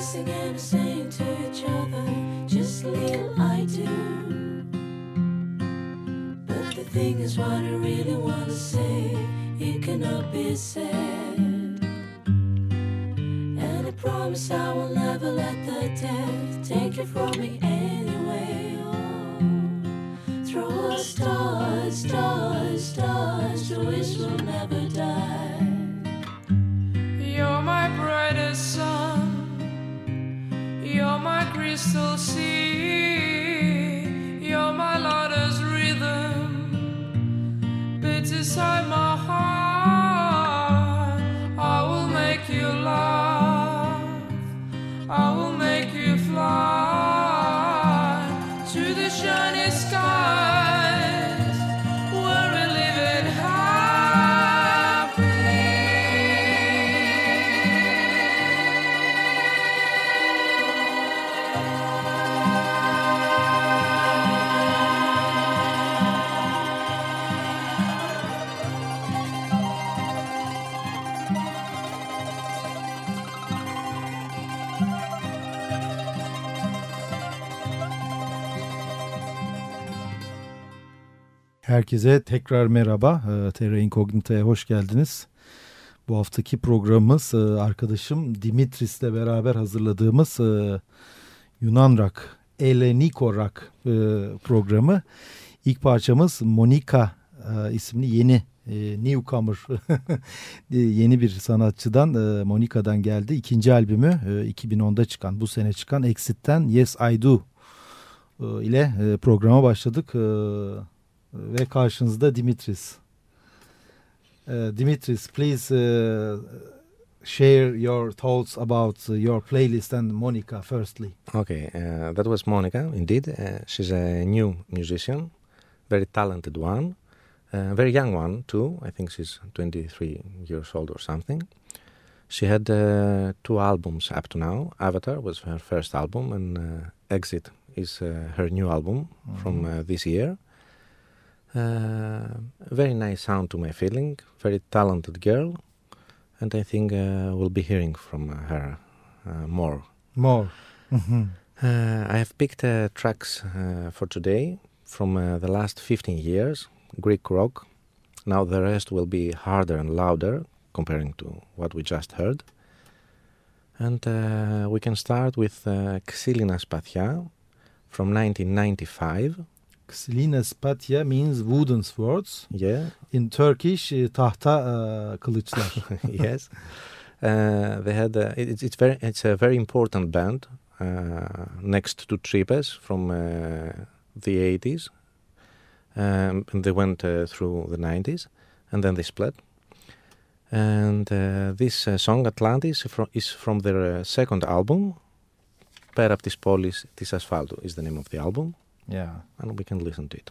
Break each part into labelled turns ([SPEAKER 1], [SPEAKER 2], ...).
[SPEAKER 1] kissing and saying to each
[SPEAKER 2] Herkese tekrar merhaba. Ee, Terra Incognita'ya hoş geldiniz. Bu haftaki programımız e, arkadaşım Dimitris'le beraber hazırladığımız e, Yunan rock, Eleniko rock e, programı. İlk parçamız Monika isimli yeni newcomer yeni bir sanatçıdan Monika'dan geldi. İkinci albümü e, 2010'da çıkan bu sene çıkan Exit'ten Yes I Do ile programa başladık. Ve karşınızda Dimitris. Uh, Dimitris, please uh, share your thoughts about uh, your playlist and Monika firstly.
[SPEAKER 3] Okay, uh, that was Monika, indeed. Uh, she's a new musician, very talented one, uh, very young one too. I think she's 23 years old or something. She had uh, two albums up to now. Avatar was her first album, and uh, Exit is uh, her new album from uh, this year. Uh, very nice sound to my feeling, very talented girl, and I think uh, we'll be hearing from her uh, more.
[SPEAKER 2] More. Mhm.
[SPEAKER 3] Uh, I have picked uh, tracks uh, for today from uh, the last 15 years, Greek rock. Now the rest will be harder and louder comparing to what we just heard. And uh, we can start with uh, Xylina Spathia from 1995.
[SPEAKER 2] Xylina Spathia means wooden swords.
[SPEAKER 3] Yeah.
[SPEAKER 2] In Turkish, eh, tahta eh, kılıçlar.
[SPEAKER 3] yes. Uh, they had a, it, it's very it's a very important band uh, next to Trypes from uh, the 80s um, and they went uh, through the 90s and then they split. And uh, this uh, song Atlantis is from their second album, Per από polis, πόλεις της is the name of the album
[SPEAKER 2] yeah.
[SPEAKER 3] and we can listen to it.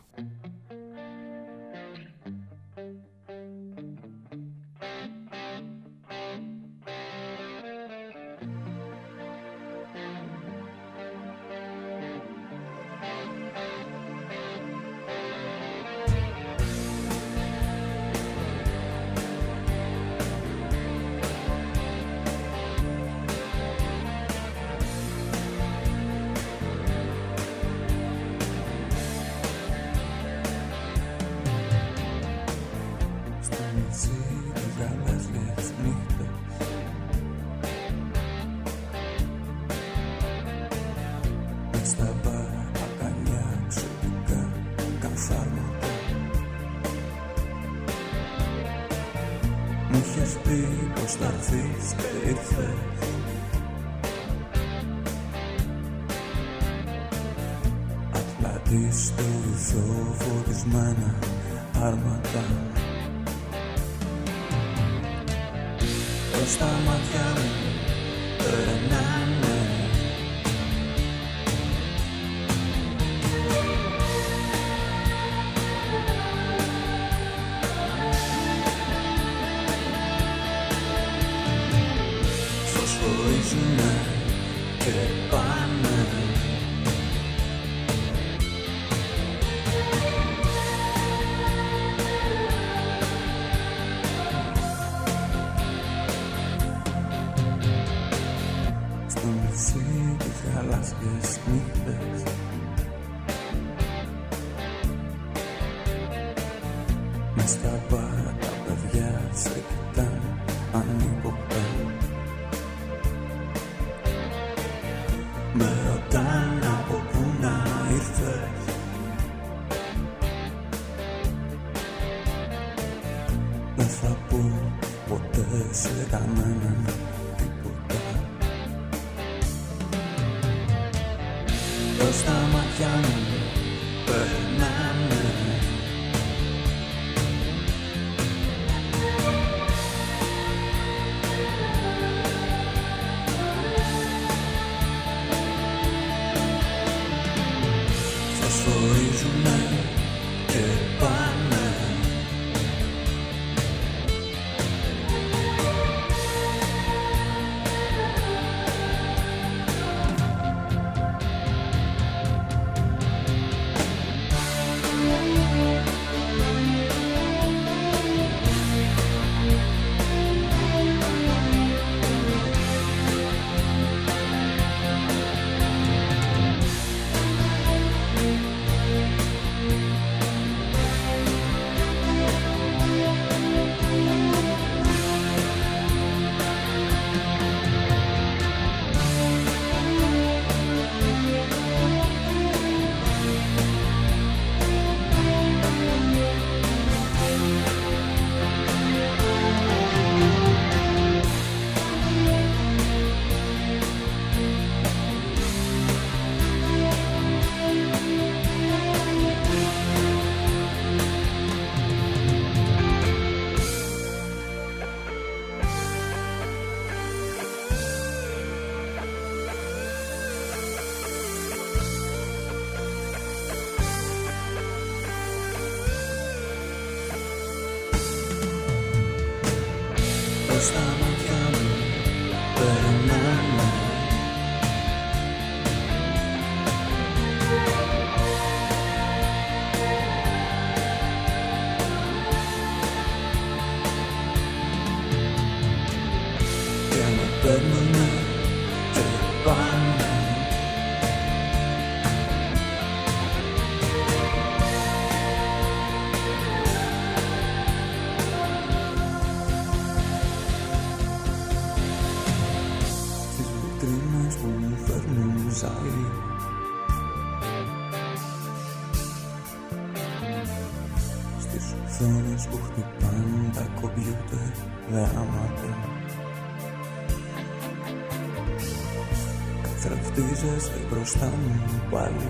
[SPEAKER 4] Καθρεφτίζεσαι μπροστά μου πάλι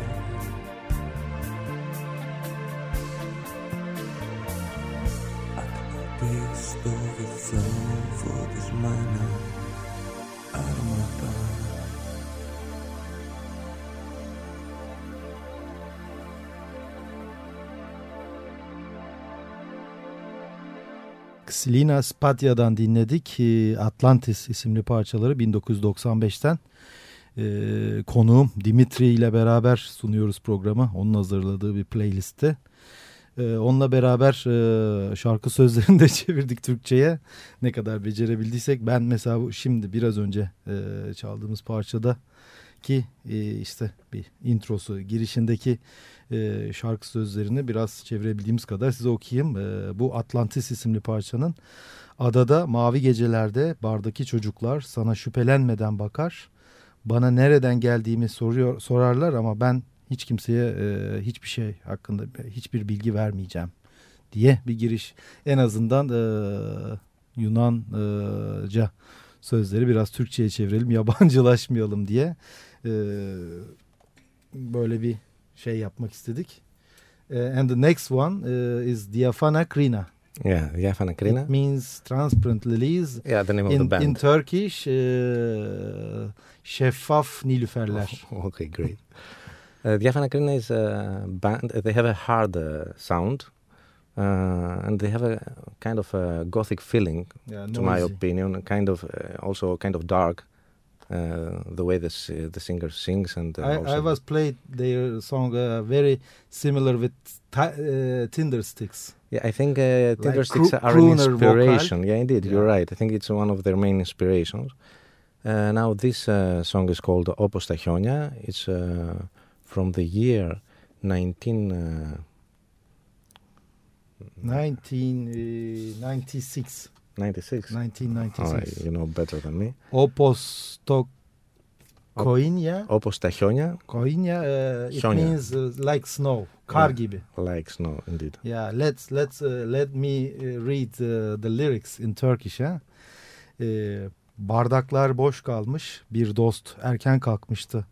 [SPEAKER 4] Ατλαντή στο βυθό φωτισμένα άρματα
[SPEAKER 2] Selina Spatia'dan dinledik. Ee, Atlantis isimli parçaları 1995'ten. Ee, konuğum Dimitri ile beraber sunuyoruz programı. Onun hazırladığı bir playlistte. Ee, onunla beraber e, şarkı sözlerini de çevirdik Türkçe'ye. Ne kadar becerebildiysek. Ben mesela şimdi biraz önce e, çaldığımız parçada ki e, işte bir introsu girişindeki e, şarkı sözlerini biraz çevirebildiğimiz kadar size okuyayım. E, bu Atlantis isimli parçanın adada mavi gecelerde bardaki çocuklar sana şüphelenmeden bakar. Bana nereden geldiğimi soruyor sorarlar ama ben hiç kimseye e, hiçbir şey hakkında hiçbir bilgi vermeyeceğim diye bir giriş. En azından e, Yunanca sözleri biraz Türkçe'ye çevirelim yabancılaşmayalım diye e, böyle bir şey yapmak istedik. E, and the next one uh, is Diafana Krina.
[SPEAKER 3] Yeah, Diaphana Krina.
[SPEAKER 2] It means transparent lilies.
[SPEAKER 3] Yeah, the name of the
[SPEAKER 2] In,
[SPEAKER 3] band.
[SPEAKER 2] in Turkish e, şeffaf nilüferler.
[SPEAKER 3] okay, great. Uh, Diaphana Krina is a band. They have a hard uh, sound, uh, and they have a kind of a gothic feeling,
[SPEAKER 2] Yeah,
[SPEAKER 3] to my opinion. Kind of uh, also kind of dark, uh, uh, the way the uh, the singer sings and uh,
[SPEAKER 2] I, I, was played their song very similar with Tindersticks.
[SPEAKER 3] Yeah, I think uh, Tinder
[SPEAKER 2] like
[SPEAKER 3] sticks are an
[SPEAKER 2] inspiration. Vocal.
[SPEAKER 3] Yeah, indeed,
[SPEAKER 2] yeah.
[SPEAKER 3] you're right. I think it's one of their main inspirations. Uh, now, this uh, song is called Opos ta It's uh, from the year 19...
[SPEAKER 2] 1996.
[SPEAKER 3] 96.
[SPEAKER 2] 1996.
[SPEAKER 3] All right, you know better than me.
[SPEAKER 2] Opos to koinya.
[SPEAKER 3] Opos τα χιόνια,
[SPEAKER 2] Koinya uh, it
[SPEAKER 3] Χιόνια.
[SPEAKER 2] means uh, like snow. Kar
[SPEAKER 3] Yeah.
[SPEAKER 2] gibi.
[SPEAKER 3] like snow, indeed.
[SPEAKER 2] Yeah, let's let's uh, let me uh, read uh, the lyrics in Turkish. Ha? Ee, bardaklar boş kalmış, bir dost erken kalkmıştı.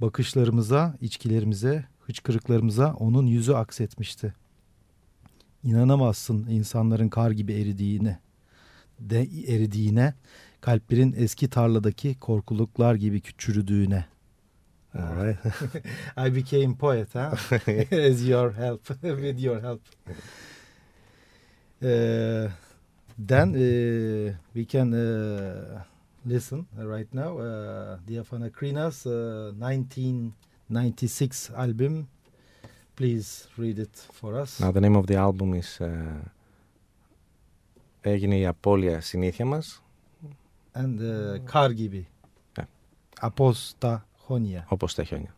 [SPEAKER 2] Bakışlarımıza, içkilerimize, hıçkırıklarımıza onun yüzü aksetmişti. İnanamazsın insanların kar gibi eridiğine, De eridiğine, kalplerin eski tarladaki korkuluklar gibi çürüdüğüne.
[SPEAKER 3] All right.
[SPEAKER 2] I became poet, huh? As your help, with your help. Uh, then uh, we can uh, listen right now. Uh, Diafana Krinas, uh, 1996 album. Please read it for us.
[SPEAKER 3] now, the name of the album is uh, Έγινε η απώλεια συνήθεια μας,
[SPEAKER 2] And uh, Kar gibi.
[SPEAKER 3] Yeah.
[SPEAKER 2] Aposta Honia.
[SPEAKER 3] όπως τα χιόνια.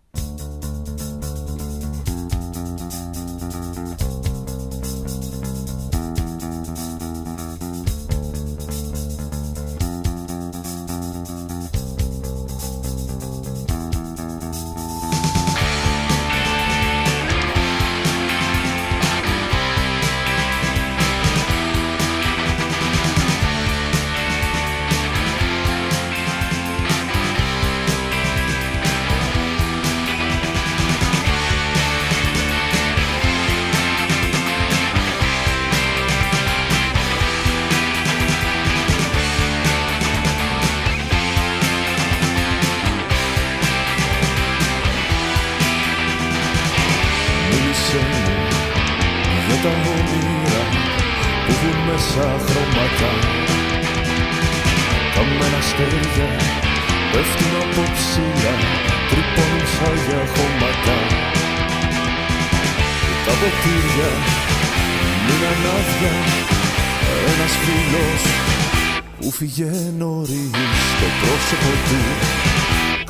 [SPEAKER 4] Που φύγε νωρίς το πρόσωπο του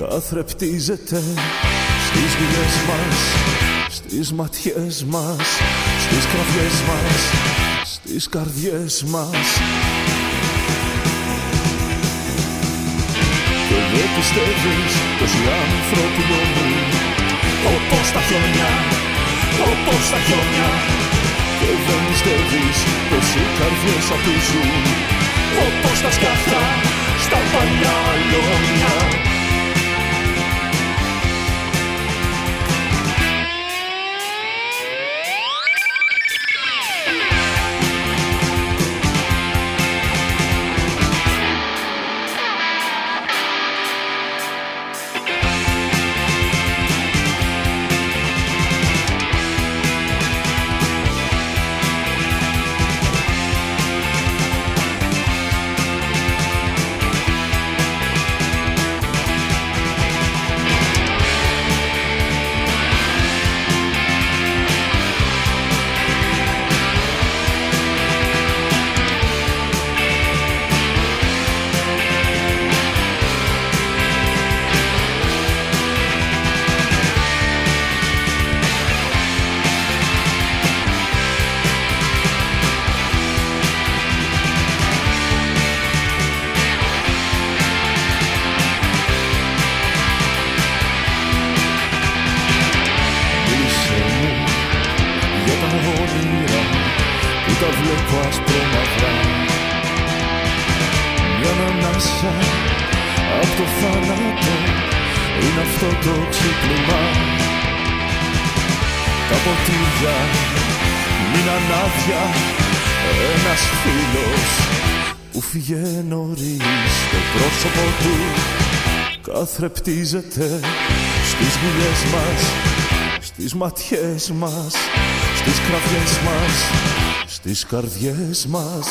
[SPEAKER 4] καθρεπτίζεται στις δουλειές μας στις ματιές μας, στις κραυγές μας, στις καρδιές μας. Και δεν πιστεύεις πως οι άνθρωποι νομούν όπως τα χιόνια, όπως τα χιόνια. Και δεν πιστεύεις πως οι καρδιές απίζουν όπως τα σκάφτα στα παλιά αλόνια. Καθρεπτίζεται στις δουλειές μας στις ματιές μας στις κραυγές μας στις καρδιές μας.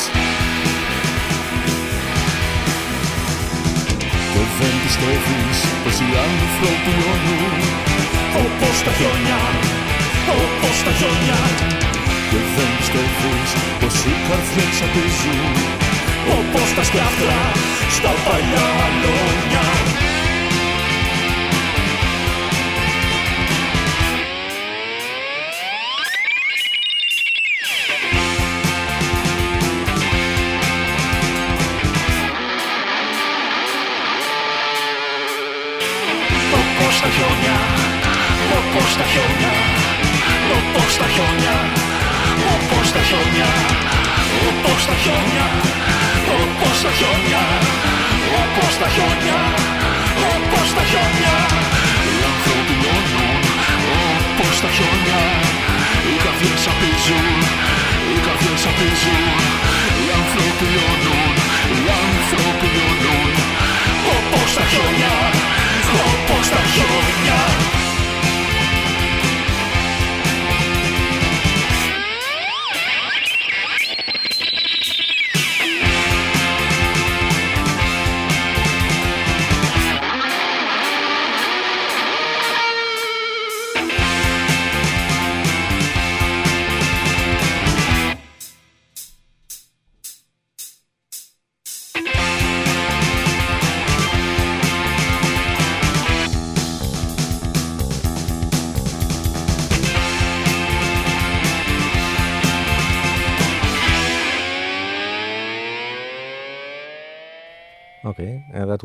[SPEAKER 4] Και δεν πιστεύεις πως οι άνθρωποι όνουν όπως τα χιόνια, όπως τα χιόνια. Και δεν πιστεύεις πως οι καρδιές απίζουν όπως τα σκιάχτρα στα παλιά αλόνια χιόνια, όπως τα χιόνια, όπως τα χιόνια, όπως τα χιόνια, όπως τα χιόνια, όπως τα χιόνια, όπως τα χιόνια. Οι άνθρωποι λιώνουν, όπως τα χιόνια, οι καρδιές απίζουν, οι καρδιές απίζουν, οι άνθρωποι λιώνουν, οι άνθρωποι λιώνουν, όπως τα χιόνια, όπως τα χιόνια.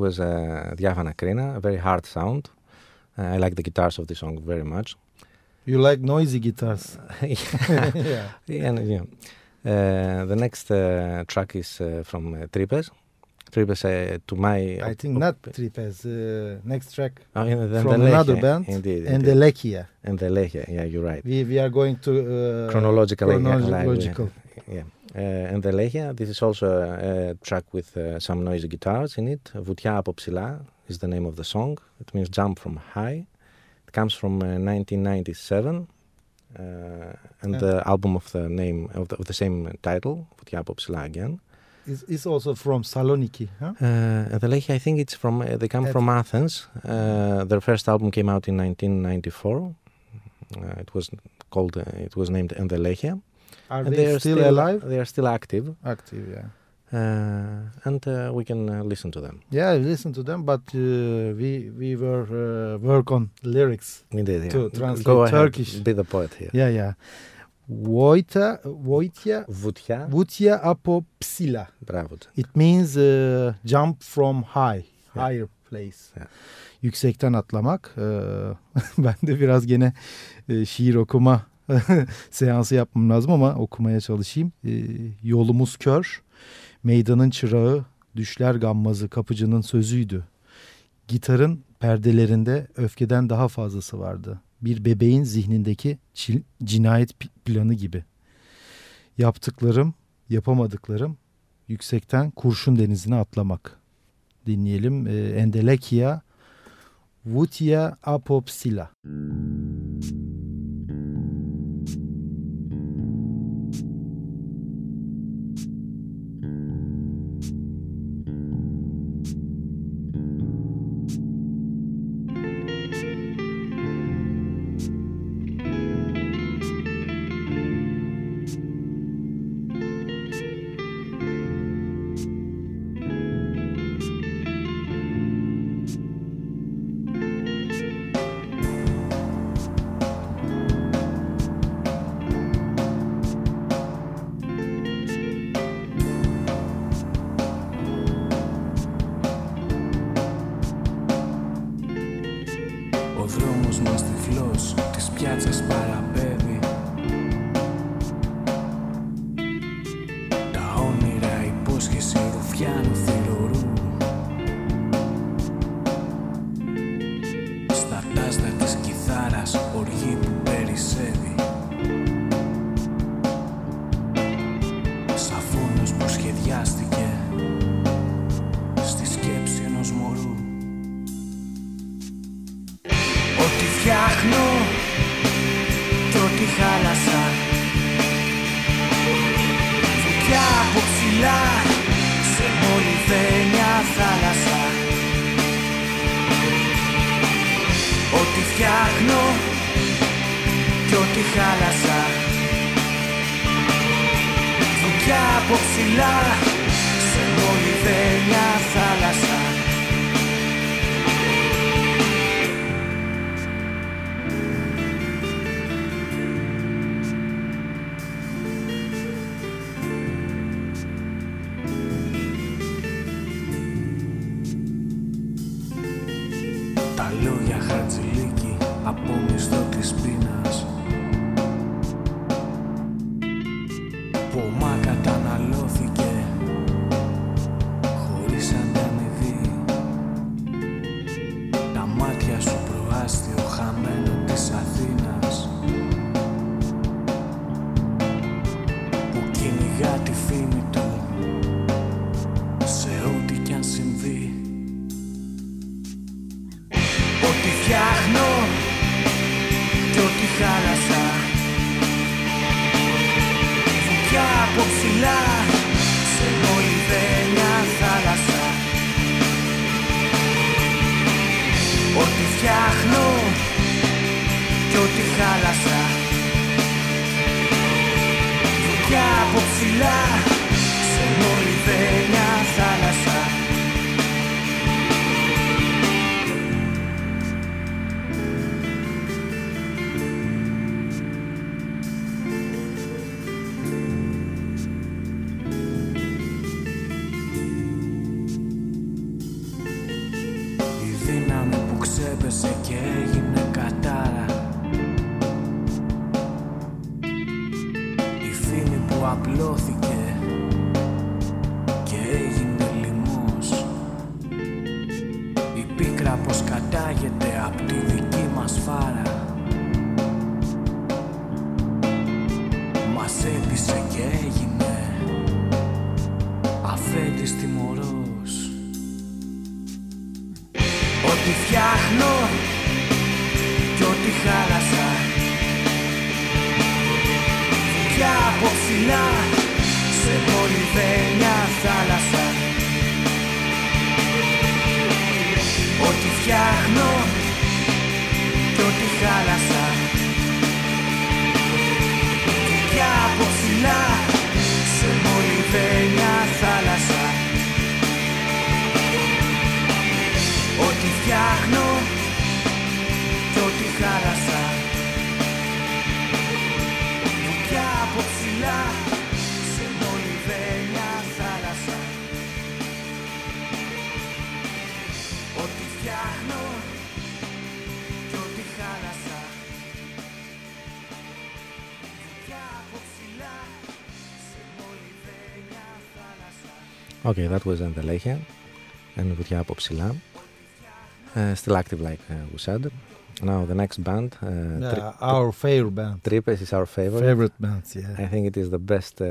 [SPEAKER 3] Was uh, Diaphana Krina, a very hard sound. Uh, I like the guitars of the song very much.
[SPEAKER 2] You like noisy guitars. yeah.
[SPEAKER 3] Yeah, and, yeah. Uh, the next uh, track is uh, from uh, Trypes. Trypes, uh, to my...
[SPEAKER 2] I think not Trypes. Uh, next track
[SPEAKER 3] Oh, yeah, the-
[SPEAKER 2] from
[SPEAKER 3] the
[SPEAKER 2] another band.
[SPEAKER 3] Indeed,
[SPEAKER 2] Endelecheia.
[SPEAKER 3] and the Lechia, yeah, you're right.
[SPEAKER 2] We, we are going to uh,
[SPEAKER 3] like
[SPEAKER 2] chronological.
[SPEAKER 3] Yeah Uh, and the Lechia, this is also a, a track with uh, some noisy guitars in it. Βουτιά από ψηλά is the name of the song. It means jump from high. It comes from uh, 1997. Uh, and
[SPEAKER 2] Yeah.
[SPEAKER 3] the album of the name of the, of the same title, Βουτιά από ψηλά again.
[SPEAKER 2] It's, it's also from Saloniki. Huh?
[SPEAKER 3] Uh, the Lechia, I think it's from, uh, they come
[SPEAKER 2] That's-
[SPEAKER 3] from Athens. Uh, their first album came out in 1994. Uh, it was called, uh, it was named Endelechia.
[SPEAKER 2] Are
[SPEAKER 3] they,
[SPEAKER 2] they
[SPEAKER 3] are
[SPEAKER 2] still, still, alive?
[SPEAKER 3] They are still active.
[SPEAKER 2] Active, yeah.
[SPEAKER 3] Uh, and uh, we can uh, listen to them.
[SPEAKER 2] Yeah, listen to them, but uh, we we were uh, work on lyrics
[SPEAKER 3] Indeed, yeah.
[SPEAKER 2] to translate
[SPEAKER 3] Go ahead,
[SPEAKER 2] Turkish.
[SPEAKER 3] Be the poet here.
[SPEAKER 2] Yeah, yeah. Voita, Voitya, Vutya, Vutya apopsila.
[SPEAKER 3] Bravo.
[SPEAKER 2] It means uh, jump from high,
[SPEAKER 3] yeah.
[SPEAKER 2] higher place.
[SPEAKER 3] Yeah.
[SPEAKER 2] Yüksekten atlamak. ben de biraz gene e, şiir okuma seansı yapmam lazım ama okumaya çalışayım. Ee, yolumuz kör, meydanın çırağı, düşler gammazı kapıcının sözüydü. Gitarın perdelerinde öfkeden daha fazlası vardı. Bir bebeğin zihnindeki cinayet planı gibi. Yaptıklarım, yapamadıklarım yüksekten kurşun denizine atlamak. Dinleyelim. Ee, Endelekia Vutia Apopsila.
[SPEAKER 5] Ο por mais Φωτιά από ψηλά σε μολυβένια θάλασσα. Ό,τι φτιάχνω και ό,τι χάλασα. Φωτιά από ψηλά
[SPEAKER 3] Okay, that was Αντελέχεια and Βουτιά από. Uh, still active like uh, we said. Now the next band. Uh,
[SPEAKER 2] yeah, our favorite band.
[SPEAKER 3] Trypes is our favorite.
[SPEAKER 2] Favorite band, yeah.
[SPEAKER 3] I think it is the best uh,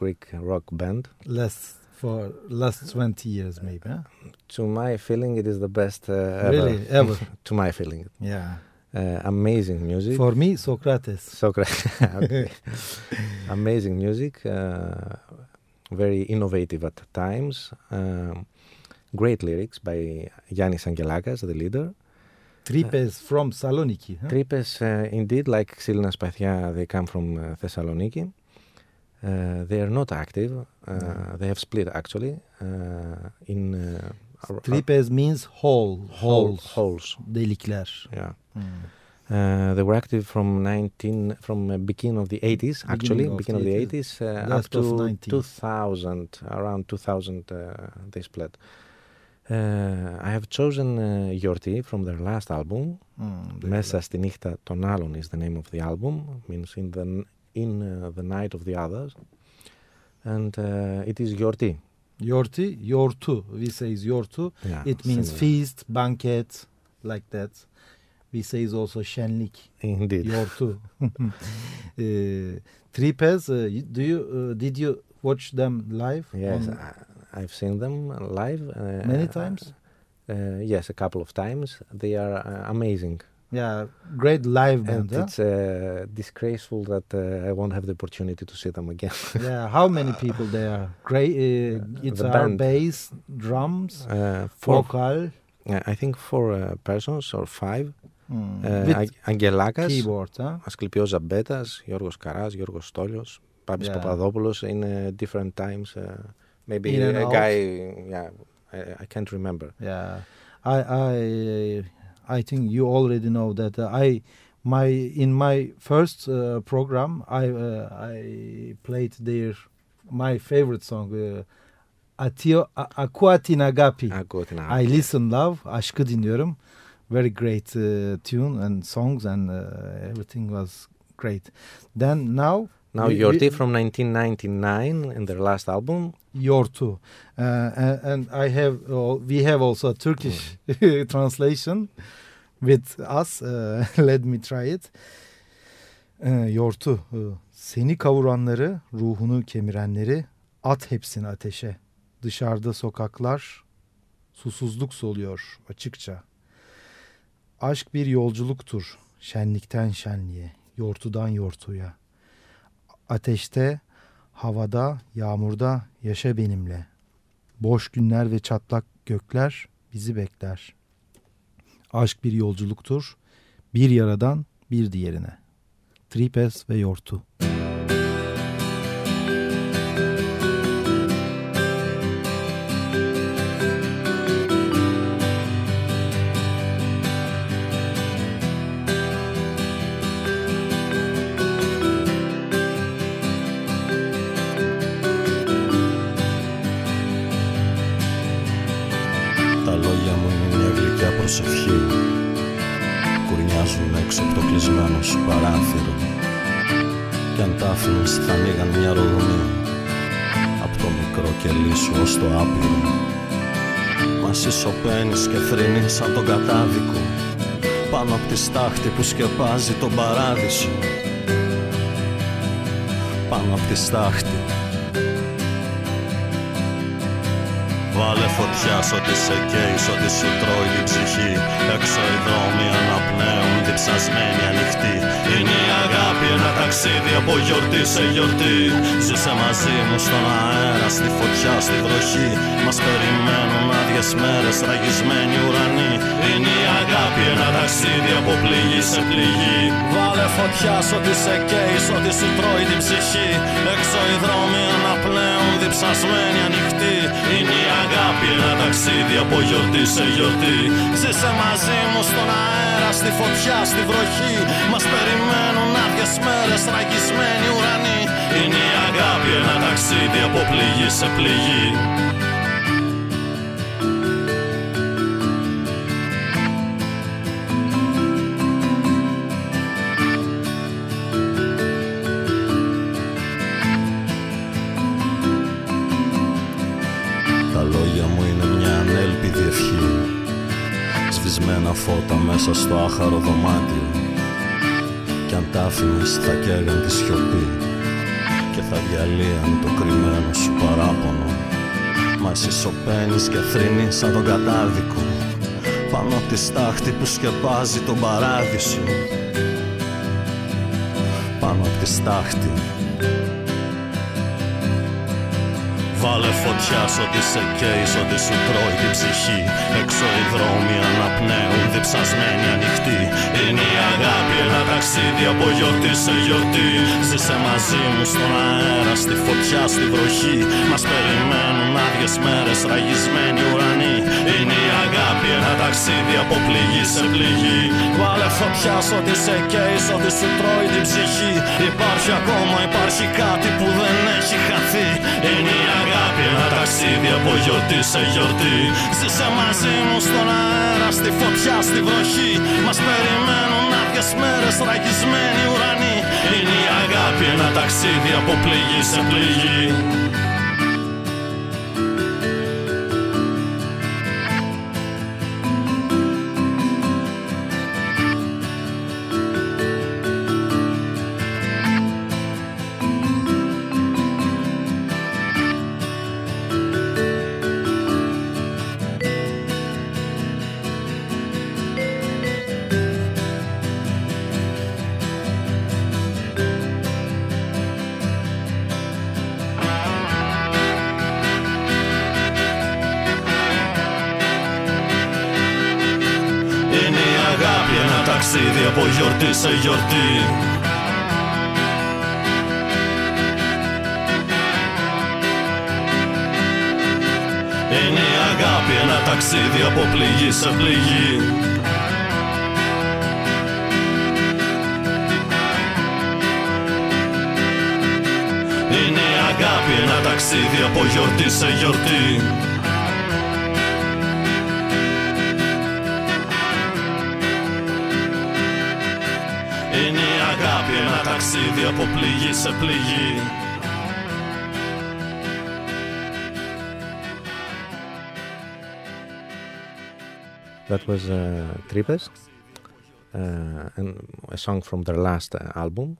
[SPEAKER 3] Greek rock band.
[SPEAKER 2] Last for last 20 years maybe. Huh?
[SPEAKER 3] To my feeling it is the best uh, ever.
[SPEAKER 2] Really? Ever.
[SPEAKER 3] to my feeling.
[SPEAKER 2] Yeah.
[SPEAKER 3] Uh, amazing music.
[SPEAKER 2] For me, Socrates.
[SPEAKER 3] Socrates. amazing music very innovative at times. Um, great lyrics by Yannis Angelakas, the leader.
[SPEAKER 2] Trypes from Saloniki. Huh?
[SPEAKER 3] Trypes, uh, indeed, like Xylina Spathia, they come from uh, Thessaloniki. Uh, they are not active. Uh, They have split actually uh, in uh,
[SPEAKER 2] Trypes means hole,
[SPEAKER 3] hole-
[SPEAKER 2] holes,
[SPEAKER 3] holes.
[SPEAKER 2] delikler.
[SPEAKER 3] Yeah.
[SPEAKER 2] Hmm.
[SPEAKER 3] Uh, they were active from 19 from uh, beginning of the 80s actually
[SPEAKER 2] Beginning of
[SPEAKER 3] beginning of
[SPEAKER 2] the
[SPEAKER 3] the 80s uh, up
[SPEAKER 2] Last of
[SPEAKER 3] to
[SPEAKER 2] 90s.
[SPEAKER 3] 2000 around 2000 uh, they split uh, I have chosen uh, Yorti from their last album
[SPEAKER 2] Hmm,
[SPEAKER 3] Μέσα στη νύχτα των άλλων is the name of the album means in the in uh, the night of the others and uh, it is Yorti
[SPEAKER 2] Yorti, yortu. We say is yortu.
[SPEAKER 3] yeah,
[SPEAKER 2] It means
[SPEAKER 3] similar.
[SPEAKER 2] feast, banquet, like that. We say is also şenlik,
[SPEAKER 3] indeed
[SPEAKER 2] yortu. uh, Trypes, uh, do you uh, did you watch them live?
[SPEAKER 3] yes I, I've seen them live uh,
[SPEAKER 2] many times.
[SPEAKER 3] Uh, yes, a couple of times. They are uh, amazing
[SPEAKER 2] Yeah, great live band.
[SPEAKER 3] and it's uh, disgraceful that uh, I won't have the opportunity to see them again.
[SPEAKER 2] yeah, how many people there? Are? Great uh, guitar,
[SPEAKER 3] band.
[SPEAKER 2] bass, drums,
[SPEAKER 3] uh, four,
[SPEAKER 2] vocal,
[SPEAKER 3] uh, I think four uh, persons or five.
[SPEAKER 2] Mm,
[SPEAKER 3] Uh,
[SPEAKER 2] with
[SPEAKER 3] Ag- Αγγελάκας,
[SPEAKER 2] keyboard. Huh?
[SPEAKER 3] Ασκληπιός Ζαμπέτας, Γιώργος Καράς, Γιώργος Στόλιος, Πάπης
[SPEAKER 2] Yeah.
[SPEAKER 3] Παπαδόπουλος in uh, different times. Uh, maybe
[SPEAKER 2] In and
[SPEAKER 3] a
[SPEAKER 2] out.
[SPEAKER 3] guy, yeah, I, I can't remember.
[SPEAKER 2] Yeah, I I I think you already know that uh, I my in my first uh, program I uh, I played their my favorite song uh, Atio A- Aquati Nagapi.
[SPEAKER 3] Ακούω την
[SPEAKER 2] I
[SPEAKER 3] αγάπη.
[SPEAKER 2] listen love aşkı dinliyorum. Very great uh, tune and songs and uh, everything was great. Then now
[SPEAKER 3] Now Yorti from 1999 in their last album.
[SPEAKER 2] Yortu. Uh, and, and I have uh, we have also a Turkish translation with us. Uh, let me try it. Uh, yortu. Seni kavuranları, ruhunu kemirenleri at hepsini ateşe. Dışarıda sokaklar susuzluk soluyor açıkça. Aşk bir yolculuktur. Şenlikten şenliğe, yortudan yortuya. Ateşte Havada, yağmurda yaşa benimle. Boş günler ve çatlak gökler bizi bekler. Aşk bir yolculuktur. Bir yaradan bir diğerine. Tripes ve Yortu.
[SPEAKER 6] Τα κελί σου ως το άπειρο. Μα εσύ σωπαίνεις και θρυνείς σαν τον κατάδικο. Πάνω απ' τη στάχτη που σκεπάζει τον παράδεισο. Πάνω απ' τη στάχτη φωτιά σ' ό,τι σε καίει, σ' ό,τι σου τρώει την ψυχή. Έξω οι δρόμοι αναπνέουν, διψασμένοι ανοιχτοί Είναι η αγάπη ένα ταξίδι από γιορτή σε γιορτή. Ζήσε μαζί μου στον αέρα, στη φωτιά, στη βροχή. Μας περιμένουν άδειες μέρες, ραγισμένοι ουρανοί. Είναι η αγάπη ένα ταξίδι από πληγή σε πληγή. Βάλε φωτιά σ' ό,τι σε καίει, σ' ό,τι σου τρώει την ψυχή. Έξω οι δρόμοι αναπνέουν, διψασμένοι ανοιχτοί. Είναι η αγάπη ένα ταξίδι από γιορτή σε γιορτή. Ζήσε μαζί μου στον αέρα, στη φωτιά, στη βροχή. Μας περιμένουν άδειες μέρες, ραγισμένοι ουρανοί. Είναι η αγάπη ένα ταξίδι από πληγή σε πληγή μέσα στο άχαρο δωμάτιο Κι αν τα άφηνες θα καίγαν της σιωπή Και θα διαλύαν το κρυμμένο σου παράπονο. Μα εσύ σωπαίνεις και θρυνείς σαν τον κατάδικο Πάνω απ' τη στάχτη που σκεπάζει τον παράδεισο. Πάνω απ' τη στάχτη Βάλε φωτιά σ' ό,τι σε καίει, σ' ό,τι σου τρώει την ψυχή. Έξω οι δρόμοι αναπνέουν, διψασμένοι ανοιχτοί. Είναι η αγάπη ένα ταξίδι από γιορτή σε γιορτή. Ζήσε μαζί μου στον αέρα, στη φωτιά, στη βροχή. Μας περιμένουν άδειες μέρες, ραγισμένοι ουρανοί. Είναι η αγάπη ένα ταξίδι από πληγή σε πληγή. Βάλε φωτιά σ' ό,τι σε καίει, σ' ό,τι σου τρώει την ψυχή. Υπάρχει ακόμα, υπάρχει κάτι που δεν έχει χαθεί. Είναι η αγάπη ένα ταξίδι από γιορτή σε γιορτή. Ζήσε μαζί μου στον αέρα, στη φωτιά, στη βροχή. Μας περιμένουν άδειες μέρες, ραγισμένοι ουρανοί. Είναι η αγάπη ένα ταξίδι από πληγή σε πληγή σε γιορτή. Είναι η αγάπη ένα ταξίδι από πληγή σε πληγή. Είναι η αγάπη ένα ταξίδι από γιορτή σε γιορτή από πληγή σε πληγή
[SPEAKER 3] That was uh, Trypes, uh, and a song from their last uh, album.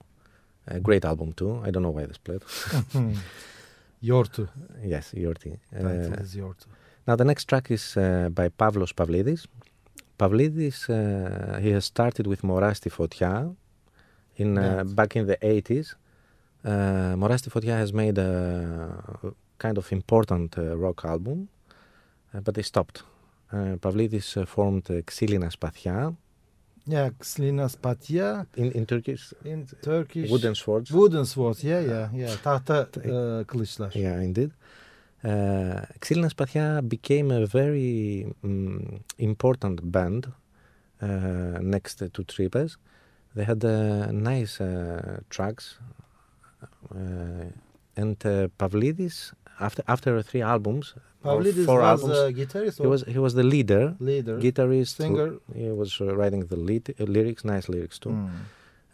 [SPEAKER 3] A great album too. I don't know why this played.
[SPEAKER 2] Giorti.
[SPEAKER 3] Yes,
[SPEAKER 2] your
[SPEAKER 3] Uh,
[SPEAKER 2] is Giorti.
[SPEAKER 3] Now the next track is uh, by Pavlos Pavlidis. Pavlidis, uh, he has started with Mora sti Fotia, in uh, back in the 80s. Uh, Mora sti Fotia has made a kind of important uh, rock album, uh, but they stopped. Uh, Pavlidis uh, formed uh, Spathia
[SPEAKER 2] Yeah, Xylina Spathia
[SPEAKER 3] in, in Turkish,
[SPEAKER 2] in Turkish.
[SPEAKER 3] wooden swords.
[SPEAKER 2] Wooden swords. Yeah, yeah, yeah. Tahta e, kılıçlar.
[SPEAKER 3] Yeah, indeed. Uh, Xylina Spathia became a very mm, important band uh, next to Trypes. They had uh, nice uh, tracks, uh, and uh, Pavlidis after after three albums,
[SPEAKER 2] Pavlidis
[SPEAKER 3] four
[SPEAKER 2] was
[SPEAKER 3] albums,
[SPEAKER 2] a guitarist
[SPEAKER 3] he was he was the leader,
[SPEAKER 2] leader.
[SPEAKER 3] guitarist,
[SPEAKER 2] singer.
[SPEAKER 3] He was uh, writing the lead, uh, lyrics, nice lyrics too.
[SPEAKER 2] Hmm.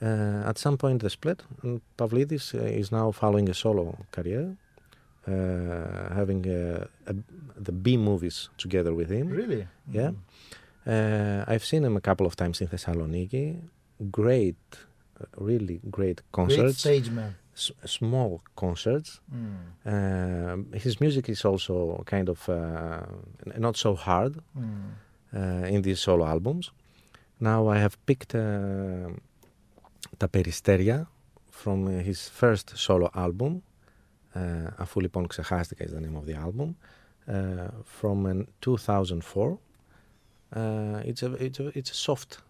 [SPEAKER 3] Uh, at some point they split, and Pavlidis uh, is now following a solo career, uh, having uh, a, the B-Movies together with him.
[SPEAKER 2] Really?
[SPEAKER 3] Yeah. Uh, I've seen him a couple of times in Thessaloniki Great, uh, really great
[SPEAKER 2] Great
[SPEAKER 3] concerts,
[SPEAKER 2] stage man.
[SPEAKER 3] S- small concerts.
[SPEAKER 2] Hmm.
[SPEAKER 3] Uh, his music is also kind of uh, n- not so hard
[SPEAKER 2] Hmm.
[SPEAKER 3] uh, in these solo albums. Now I have picked uh, Τα Περιστέρια from uh, his first solo album. Uh, αφού λοιπόν ξεχάστηκα is the name of the album. Uh, from uh, 2004. Uh, it's, a, it's, a, it's a soft uh,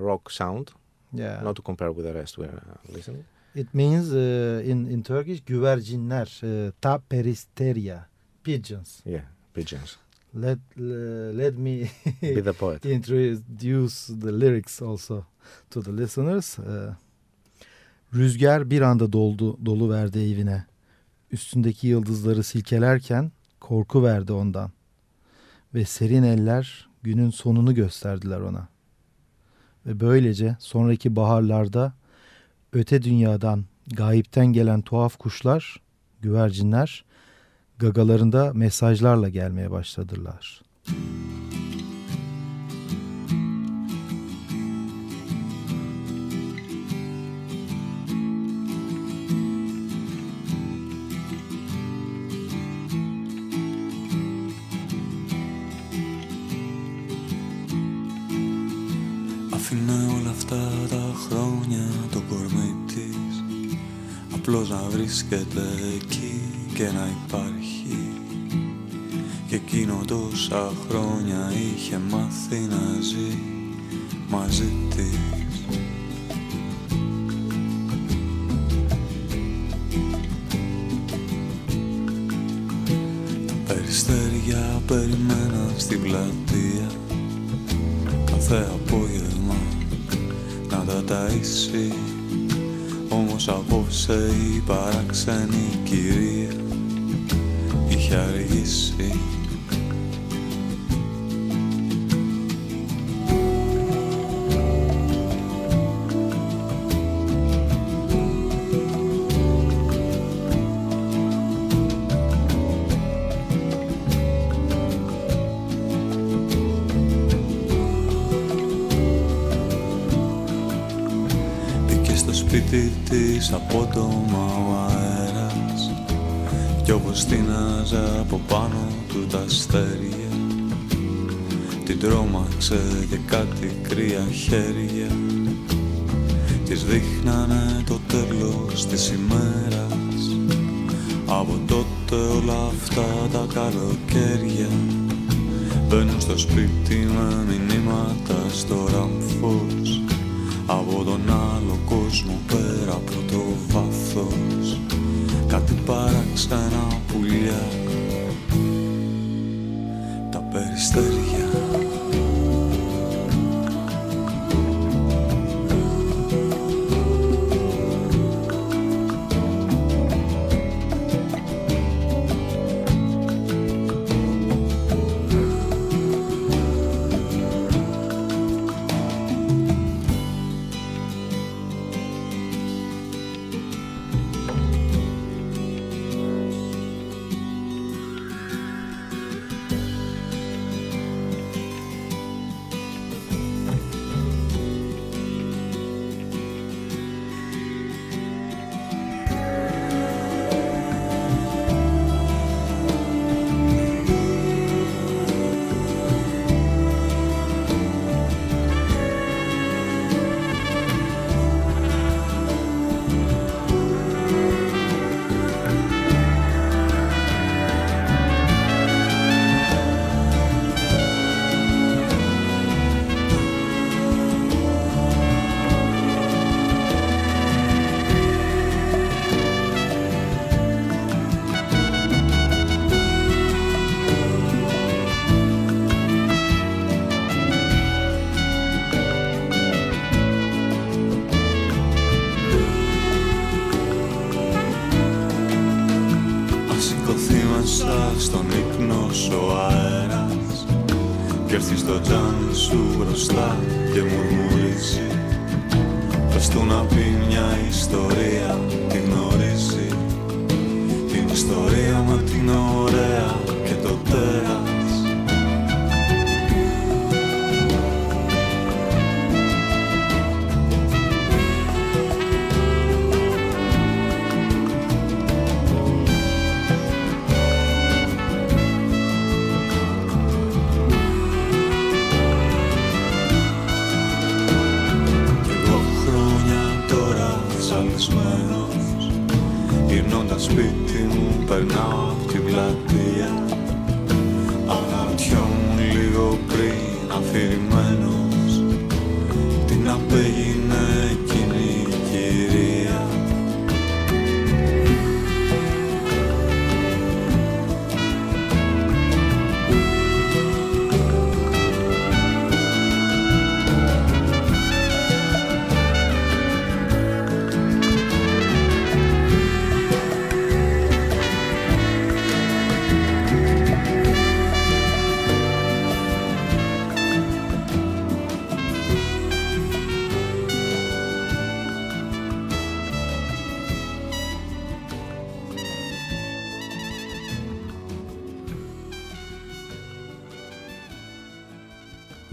[SPEAKER 3] rock sound,
[SPEAKER 2] Yeah.
[SPEAKER 3] not to compare with the rest we're uh, listening.
[SPEAKER 2] It means uh, in in Turkish güvercinler. Uh, ta peristeria. Pigeons.
[SPEAKER 3] Yeah, pigeons.
[SPEAKER 2] Let uh, let me
[SPEAKER 3] Be the poet.
[SPEAKER 2] introduce the lyrics also to the listeners. Uh, Rüzgar bir anda doldu, dolu verdi evine. Üstündeki yıldızları silkelerken korku verdi ondan. Ve serin eller günün sonunu gösterdiler ona ve böylece sonraki baharlarda öte dünyadan gayipten gelen tuhaf kuşlar, güvercinler gagalarında mesajlarla gelmeye başladılar.
[SPEAKER 7] Müzik Απλώς να βρίσκεται εκεί και να υπάρχει. Και εκείνο τόσα χρόνια είχε μάθει να ζει μαζί της Μπήκε στο σπίτι της απότομα ο αέρας. Κι όπως τίναζε από πάνω του τα αστέρια Την τρόμαξε και κάτι κρύα χέρια. Της δείχνανε το τέλος της ημέρας. Από τότε όλα αυτά τα καλοκαίρια Μπαίνω στο σπίτι με μηνύματα στο ραμφός. Από τον άλλο κόσμο πέρα από το βάθος. Κάτι παράξενα πουλιά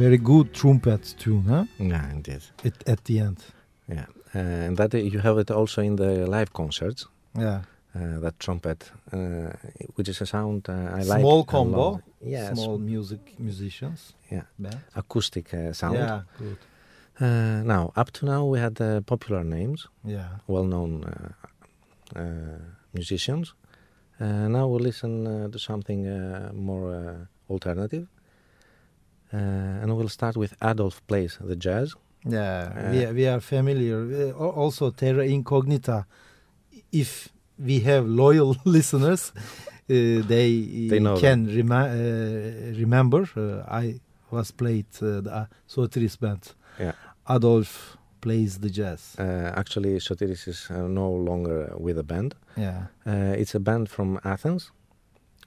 [SPEAKER 2] Very good trumpet tune, huh?
[SPEAKER 3] Yeah, indeed.
[SPEAKER 2] At, at the end.
[SPEAKER 3] Yeah, uh, and that uh, you have it also in the live concerts.
[SPEAKER 2] Yeah.
[SPEAKER 3] Uh, that trumpet, uh, which is a sound uh, I like.
[SPEAKER 2] Small combo.
[SPEAKER 3] Yes,
[SPEAKER 2] Small music musicians.
[SPEAKER 3] Yeah.
[SPEAKER 2] Band.
[SPEAKER 3] acoustic uh, sound.
[SPEAKER 2] Yeah, good.
[SPEAKER 3] Uh, now, up to now, we had uh, popular names,
[SPEAKER 2] Yeah.
[SPEAKER 3] well-known uh, uh, musicians. Uh, now we'll listen uh, to something uh, more uh, alternative. Uh, and we'll start with Adolf plays the jazz.
[SPEAKER 2] Yeah,
[SPEAKER 3] Uh,
[SPEAKER 2] we, are, we are familiar. Uh, Also, Terra Incognita, if we have loyal listeners, they,
[SPEAKER 3] They know
[SPEAKER 2] can uh, remember. I was played uh, the uh, Sotiris band.
[SPEAKER 3] Yeah.
[SPEAKER 2] Adolf plays the jazz.
[SPEAKER 3] Uh, actually, Sotiris is uh, no longer with the band.
[SPEAKER 2] yeah.
[SPEAKER 3] Uh, it's a band from Athens.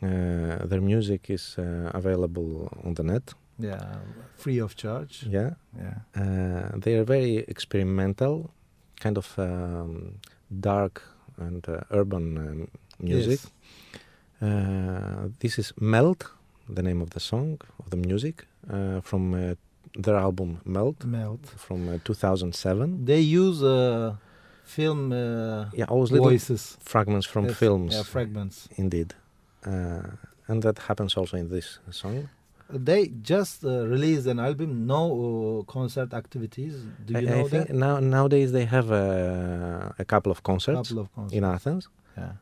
[SPEAKER 3] Uh, their music is uh, available on the net.
[SPEAKER 2] Yeah, free of charge.
[SPEAKER 3] Yeah.
[SPEAKER 2] Yeah.
[SPEAKER 3] Uh, they are very experimental, kind of um, dark and uh, urban um, music.
[SPEAKER 2] Yes.
[SPEAKER 3] Uh, this is Melt, the name of the song, of the music, uh, from uh, their album Melt
[SPEAKER 2] Melt.
[SPEAKER 3] from uh, 2007.
[SPEAKER 2] They use uh, film uh,
[SPEAKER 3] Yeah, always little
[SPEAKER 2] voices.
[SPEAKER 3] fragments from
[SPEAKER 2] Yes,
[SPEAKER 3] films.
[SPEAKER 2] Yeah, fragments.
[SPEAKER 3] Indeed. Uh, and that happens also in this song.
[SPEAKER 2] They just uh, released an album, no uh, concert activities. Do
[SPEAKER 3] I,
[SPEAKER 2] you
[SPEAKER 3] I
[SPEAKER 2] know
[SPEAKER 3] think
[SPEAKER 2] that?
[SPEAKER 3] now nowadays they have uh, a couple of concerts
[SPEAKER 2] couple of concerts.
[SPEAKER 3] in Athens,
[SPEAKER 2] Yeah.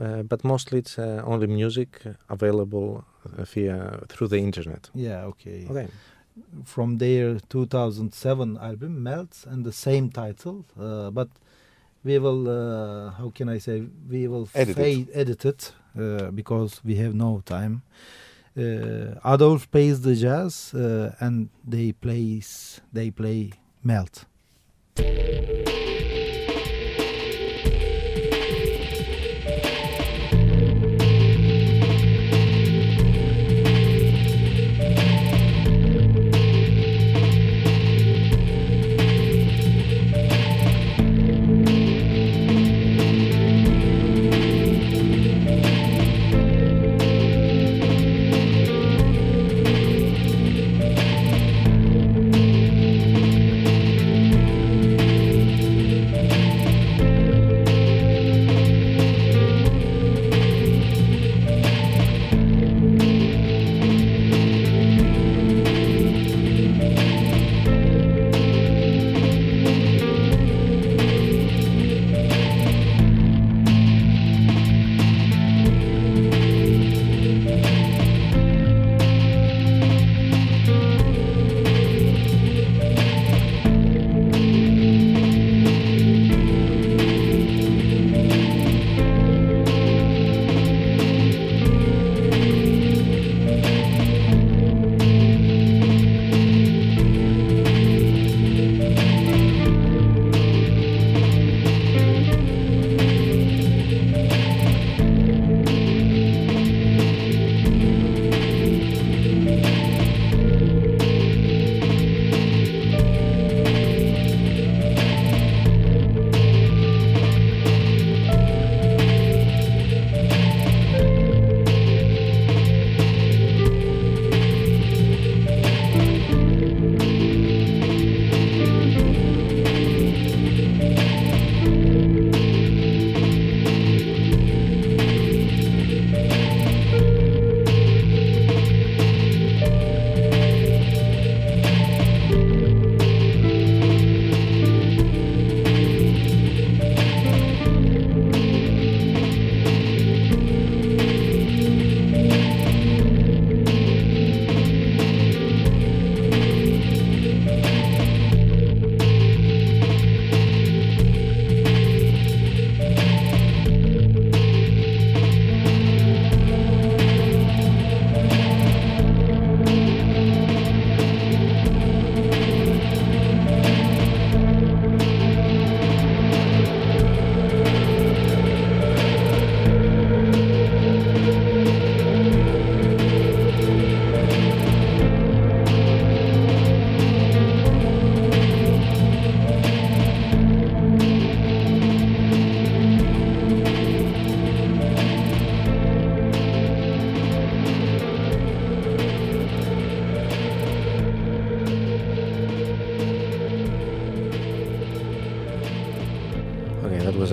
[SPEAKER 3] uh, but mostly it's uh, only music available uh, via through the internet.
[SPEAKER 2] Yeah, okay.
[SPEAKER 3] Okay.
[SPEAKER 2] From their 2007 album Melts and the same title, uh, but we will, uh, how can I say, we will
[SPEAKER 3] Edit it.
[SPEAKER 2] edit it uh, because we have no time. Uh, Adolf plays the jazz uh, and they plays they play Melt.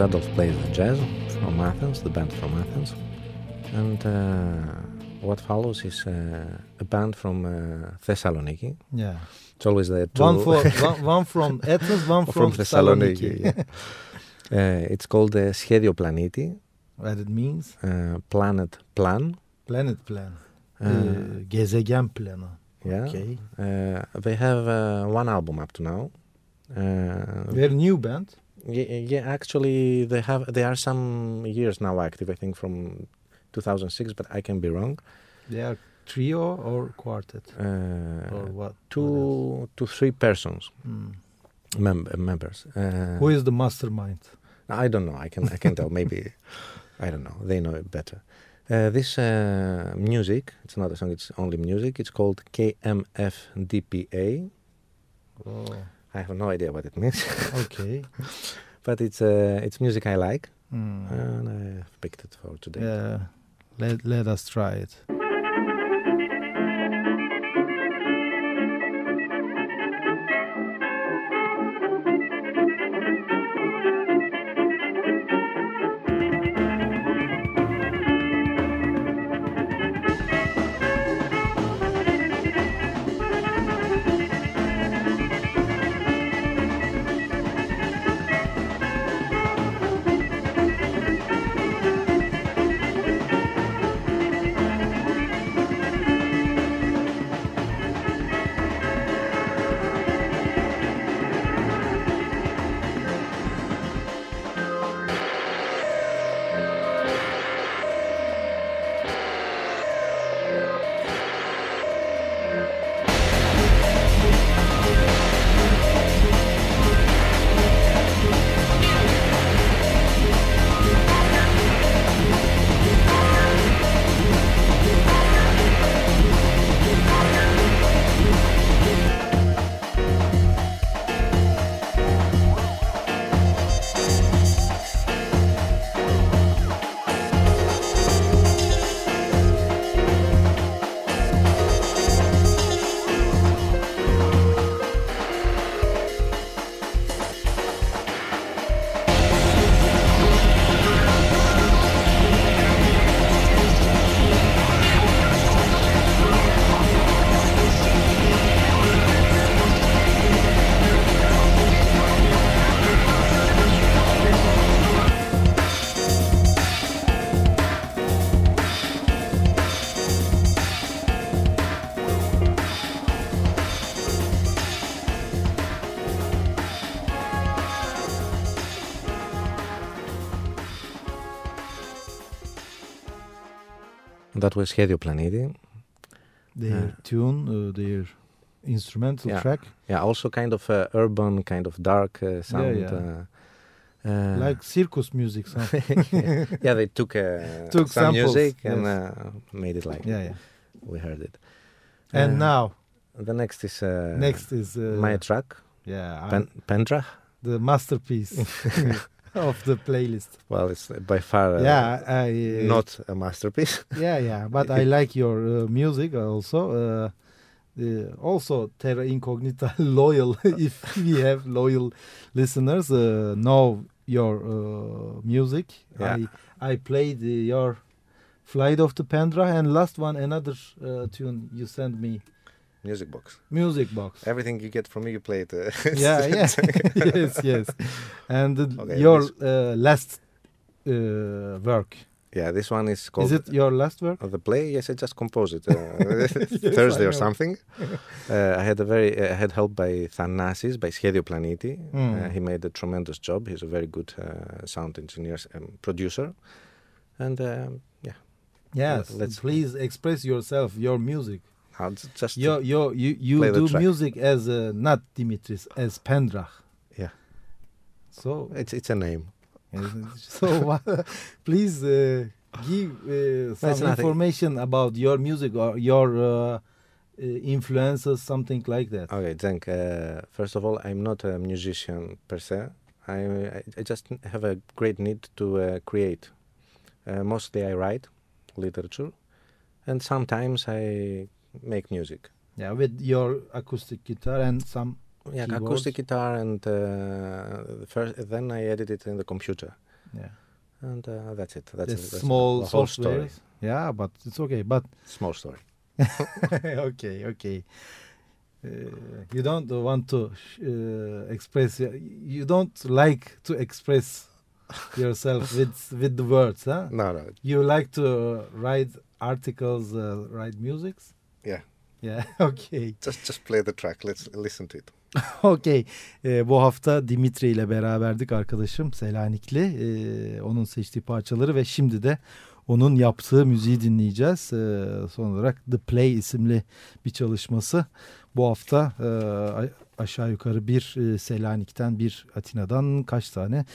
[SPEAKER 3] Adolf plays the jazz from Athens, the band from Athens. And uh, what follows is uh, a band from uh, Thessaloniki.
[SPEAKER 2] Yeah.
[SPEAKER 3] It's always there.
[SPEAKER 2] One, one, from Athens, one from,
[SPEAKER 3] from Thessaloniki.
[SPEAKER 2] Thessaloniki yeah.
[SPEAKER 3] Uh, it's called uh, Schedio Planeti.
[SPEAKER 2] What it means?
[SPEAKER 3] Uh, planet Plan.
[SPEAKER 2] Planet Plan.
[SPEAKER 3] Uh,
[SPEAKER 2] Gezegen Planı.
[SPEAKER 3] Yeah.
[SPEAKER 2] Okay.
[SPEAKER 3] they have one album up to now. Uh,
[SPEAKER 2] They're new band
[SPEAKER 3] yeah, yeah, actually, they have. They are some years now active. I think from 2006, but I can be wrong.
[SPEAKER 2] They are trio or quartet
[SPEAKER 3] Uh,
[SPEAKER 2] or what?
[SPEAKER 3] two to three persons,
[SPEAKER 2] what? Hmm.
[SPEAKER 3] mem- members. Uh,
[SPEAKER 2] Who is the mastermind?
[SPEAKER 3] I don't know. I can I can tell. Maybe I don't know. They know it better. Uh, this uh, music, it's not a song. It's only music. It's called KMFDPA.
[SPEAKER 2] Oh,
[SPEAKER 3] I have no idea what it means,
[SPEAKER 2] okay.
[SPEAKER 3] but it's uh, it's music I like,
[SPEAKER 2] Hmm.
[SPEAKER 3] and I've picked it for today.
[SPEAKER 2] Yeah. Let, let us try it.
[SPEAKER 3] That was Schedio Planeti.
[SPEAKER 2] Their tune, uh, their instrumental
[SPEAKER 3] Yeah.
[SPEAKER 2] track,
[SPEAKER 3] Yeah, also kind of uh, urban, kind of dark uh, sound.
[SPEAKER 2] yeah.
[SPEAKER 3] Uh, uh,
[SPEAKER 2] like circus music sound.
[SPEAKER 3] yeah, they took, uh,
[SPEAKER 2] Took
[SPEAKER 3] some
[SPEAKER 2] samples,
[SPEAKER 3] music and uh, made it like
[SPEAKER 2] yeah, yeah.
[SPEAKER 3] we heard it.
[SPEAKER 2] And now,
[SPEAKER 3] the next is uh,
[SPEAKER 2] next is uh,
[SPEAKER 3] my track,
[SPEAKER 2] yeah,
[SPEAKER 3] Pen- Pendrah.
[SPEAKER 2] the masterpiece of the playlist.
[SPEAKER 3] Well, it's by far uh,
[SPEAKER 2] yeah, I,
[SPEAKER 3] not a masterpiece.
[SPEAKER 2] Yeah, yeah, but I like your uh, music also. Uh, uh, also, Terra Incognita loyal. if we have loyal listeners, uh, know your uh, music.
[SPEAKER 3] Yeah.
[SPEAKER 2] I I played your Flight of the Pandra and last one another uh, tune you sent me
[SPEAKER 3] Music box.
[SPEAKER 2] music box.
[SPEAKER 3] Everything you get from me, you play it. Uh,
[SPEAKER 2] yeah, yeah, yes, yes. And uh,
[SPEAKER 3] Okay,
[SPEAKER 2] your uh, last uh, work
[SPEAKER 3] yeah, this one is called
[SPEAKER 2] is it your last work?
[SPEAKER 3] Uh, the play, yes, I just composed it uh,
[SPEAKER 2] Yes,
[SPEAKER 3] Thursday or something. uh, I had a very, I had help by Thanasis, by Schedio Planeti.
[SPEAKER 2] Mm.
[SPEAKER 3] Uh, he made a tremendous job. He's a very good uh, sound engineer, um, producer, and um, yeah,
[SPEAKER 2] Yes,
[SPEAKER 3] let's-
[SPEAKER 2] please express yourself, your music.
[SPEAKER 3] I'll just
[SPEAKER 2] You you you, you
[SPEAKER 3] play
[SPEAKER 2] do music as uh, not Dimitris as Pendrah.
[SPEAKER 3] Yeah.
[SPEAKER 2] So
[SPEAKER 3] it's it's a name.
[SPEAKER 2] so please uh, give uh, some information about your music or your uh, uh, influences, something like that.
[SPEAKER 3] Okay, thank. Uh, first of all, I'm not a musician per se. I I, I just have a great need to uh, create. Uh, mostly, I write literature, and sometimes I make music.
[SPEAKER 2] Yeah, with your acoustic guitar and some.
[SPEAKER 3] Yeah,
[SPEAKER 2] Keyboards.
[SPEAKER 3] acoustic guitar, and uh, the first then I edit it in the computer,
[SPEAKER 2] Yeah,
[SPEAKER 3] and uh, that's it. That's,
[SPEAKER 2] the
[SPEAKER 3] it. That's
[SPEAKER 2] small
[SPEAKER 3] whole story.
[SPEAKER 2] Yeah, but it's okay. But
[SPEAKER 3] Small story.
[SPEAKER 2] okay, okay. Uh, you don't want to uh, express. You don't like to express yourself with with the words, huh?
[SPEAKER 3] No, no.
[SPEAKER 2] You like to write articles, uh, write musics.
[SPEAKER 3] Yeah.
[SPEAKER 2] Yeah. Okay.
[SPEAKER 3] Just just play the track. Let's listen to it.
[SPEAKER 2] Okay. Ee, bu hafta Dimitri ile beraberdik arkadaşım Selanikli. Ee, onun seçtiği parçaları ve şimdi de onun yaptığı müziği dinleyeceğiz. Ee, son olarak The Play isimli bir çalışması. Bu hafta e, aşağı yukarı bir e, Selanik'ten bir Atina'dan kaç tane e,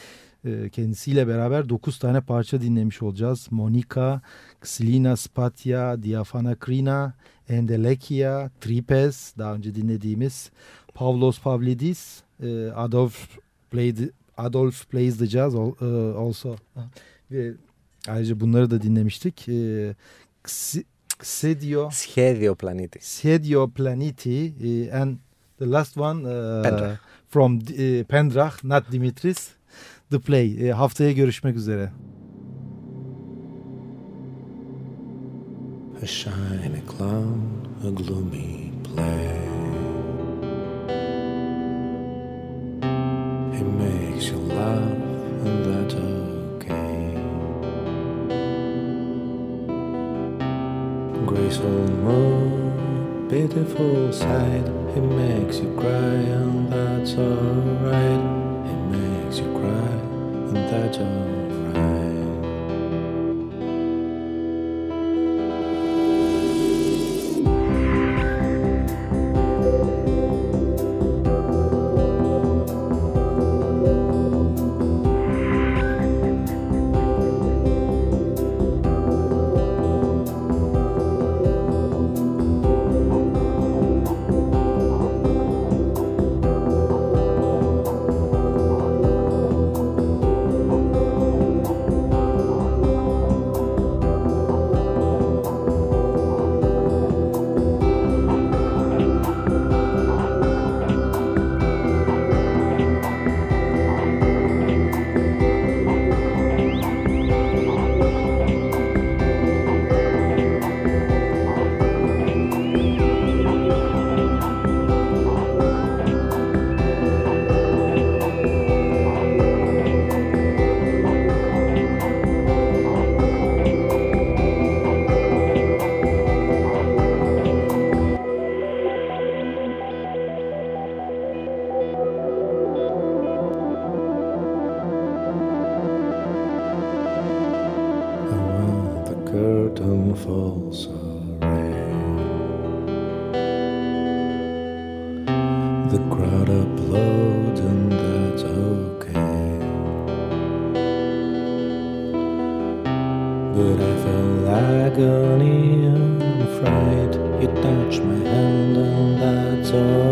[SPEAKER 2] e, kendisiyle beraber 9 tane parça dinlemiş olacağız. Monika, Xilina Spatia, Diafana Krina, Endelekia, Tripes daha önce dinlediğimiz Pavlos Pavlidis, e, Adolf played, Adolf Plays the Jazz also ve ayrıca bunları da dinlemiştik. E, Xedio
[SPEAKER 3] Schedio Planeti.
[SPEAKER 2] Schedio Planeti and the last one
[SPEAKER 3] uh,
[SPEAKER 2] from uh, Pendrach, not Dimitris. The Play. E, haftaya görüşmek üzere.
[SPEAKER 7] A shiny clown, a gloomy play. He makes you laugh, and that's okay. Graceful move, pitiful sight. He makes you cry, and that's alright. He makes you cry,
[SPEAKER 3] 等待着爱。You touch my hand and that's all.